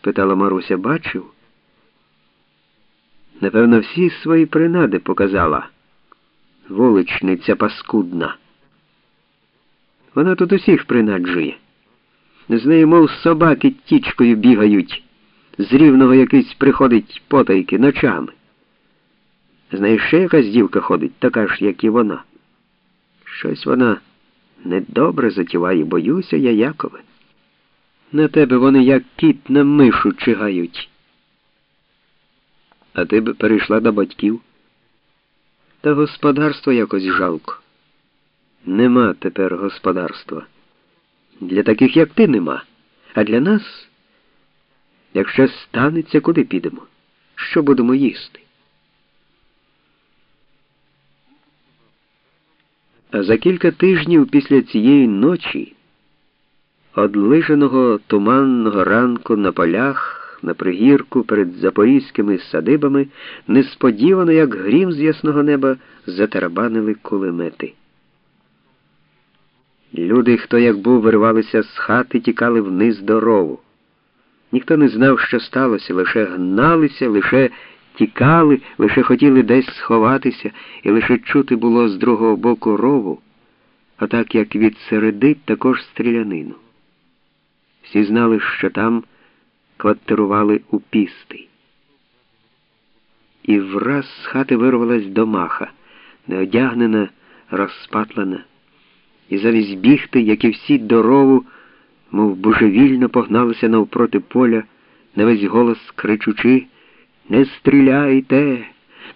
спитала Маруся, бачив? Напевно, всі свої принади показала. Вуличниця паскудна. Вона тут усіх принаджує. З нею, мов собаки тічкою бігають, з рівного якийсь приходить потайки ночами. З нею ще якась дівка ходить, така ж, як і вона. Щось вона недобре затіває, боюся я, Якове. На тебе вони як кіт на мишу чигають. А ти б перейшла до батьків. Та господарство якось жалко. Нема тепер господарства. Для таких, як ти, нема. А для нас, якщо станеться, куди підемо? Що будемо їсти? А за кілька тижнів після цієї ночі, одлиженого туманного ранку на полях, на пригірку перед запорізькими садибами, несподівано, як грім з ясного неба, затарабанили кулемети. Люди, хто як був, вирвалися з хати, тікали вниз до рову. Ніхто не знав, що сталося, лише гналися, лише тікали, лише хотіли десь сховатися, і лише чути було з другого боку рову, а так як від середи також стрілянину. Всі знали, що там квартирували у пісти. І враз з хати вирвалась домаха, неодягнена, розпатлена, і замість бігти, як і всі дорову, мов божевільно погналися навпроти поля, на весь голос кричучи Не стріляйте,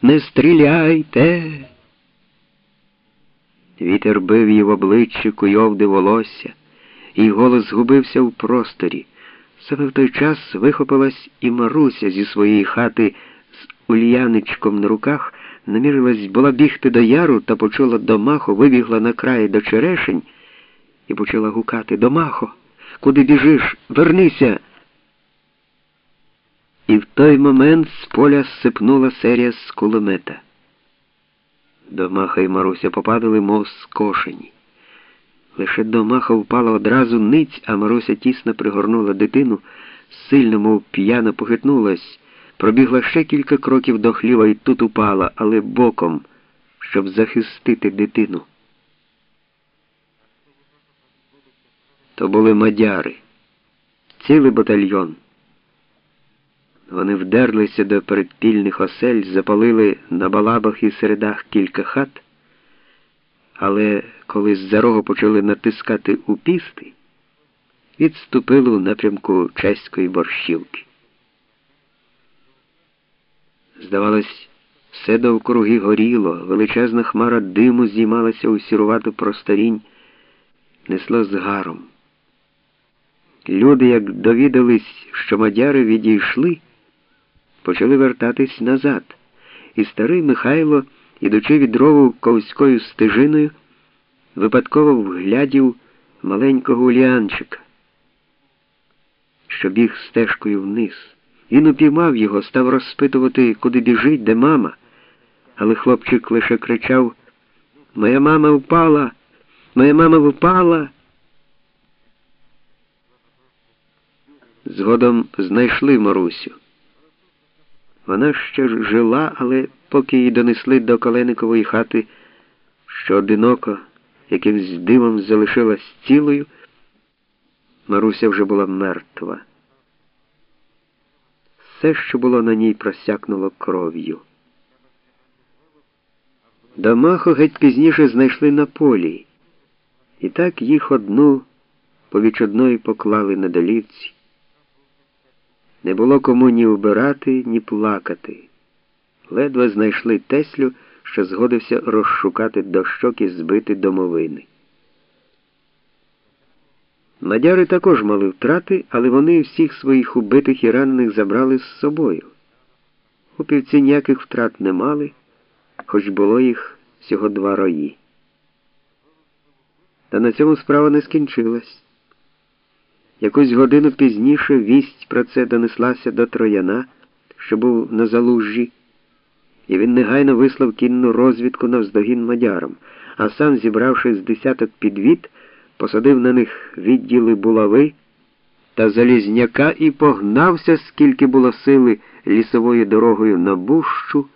не стріляйте. Вітер бив її в обличчя, куйовди волосся, і голос згубився в просторі. Саме в той час вихопилась і Маруся зі своєї хати з ульяничком на руках, намірилась була бігти до яру та почула домахо, вибігла на край до черешень і почала гукати Домахо, куди біжиш? Вернися. І в той момент з поля сипнула серія з кулемета. Домаха і Маруся попадали, мов скошені. Лише домаха впала одразу ниць, а Маруся тісно пригорнула дитину, сильно, мов п'яно похитнулась, пробігла ще кілька кроків до хліва і тут упала, але боком, щоб захистити дитину. То були мадяри, цілий батальйон. Вони вдерлися до передпільних осель, запалили на балабах і середах кілька хат, але коли з-за рогу почали натискати у пісти, відступили у напрямку чеської борщівки. Здавалось, все довкруги горіло, величезна хмара диму здіймалася у сірувату просторінь, несло з гаром. Люди, як довідались, що мадяри відійшли, почали вертатись назад, і старий Михайло, ідучи від рову ковською стежиною, випадково вглядів маленького Уліанчика, що біг стежкою вниз. Він упіймав його, став розпитувати, куди біжить, де мама. Але хлопчик лише кричав Моя мама впала, моя мама впала. Згодом знайшли Марусю. Вона ще жила, але поки її донесли до Коленикової хати, що одиноко якимсь дивом залишилась цілою, Маруся вже була мертва. Все, що було на ній, просякнуло кров'ю. Домаху геть пізніше знайшли на полі, і так їх одну повіч одної поклали на долівці. Не було кому ні убирати, ні плакати. Ледве знайшли Теслю що згодився розшукати дощок і збити домовини. Мадяри також мали втрати, але вони всіх своїх убитих і ранених забрали з собою. Хупівці ніяких втрат не мали, хоч було їх всього два рої. Та на цьому справа не скінчилась. Якусь годину пізніше вість про це донеслася до трояна, що був на залужжі і він негайно вислав кінну розвідку навздогін мадярам, а сам, зібравши з десяток підвід, посадив на них відділи булави, та Залізняка і погнався, скільки було сили лісовою дорогою на бущу.